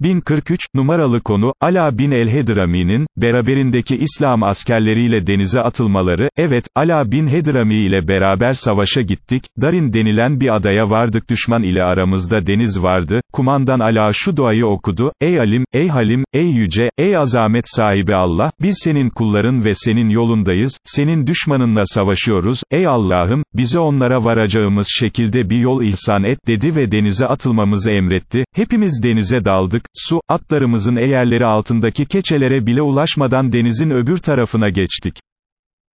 1043, numaralı konu, Ala bin el-Hedrami'nin, beraberindeki İslam askerleriyle denize atılmaları, evet, Ala bin Hedrami ile beraber savaşa gittik, Darin denilen bir adaya vardık düşman ile aramızda deniz vardı, kumandan Ala şu duayı okudu, ey alim, ey halim, ey yüce, ey azamet sahibi Allah, biz senin kulların ve senin yolundayız, senin düşmanınla savaşıyoruz, ey Allah'ım, bize onlara varacağımız şekilde bir yol ihsan et, dedi ve denize atılmamızı emretti, hepimiz denize daldık, su, atlarımızın eğerleri altındaki keçelere bile ulaşmadan denizin öbür tarafına geçtik.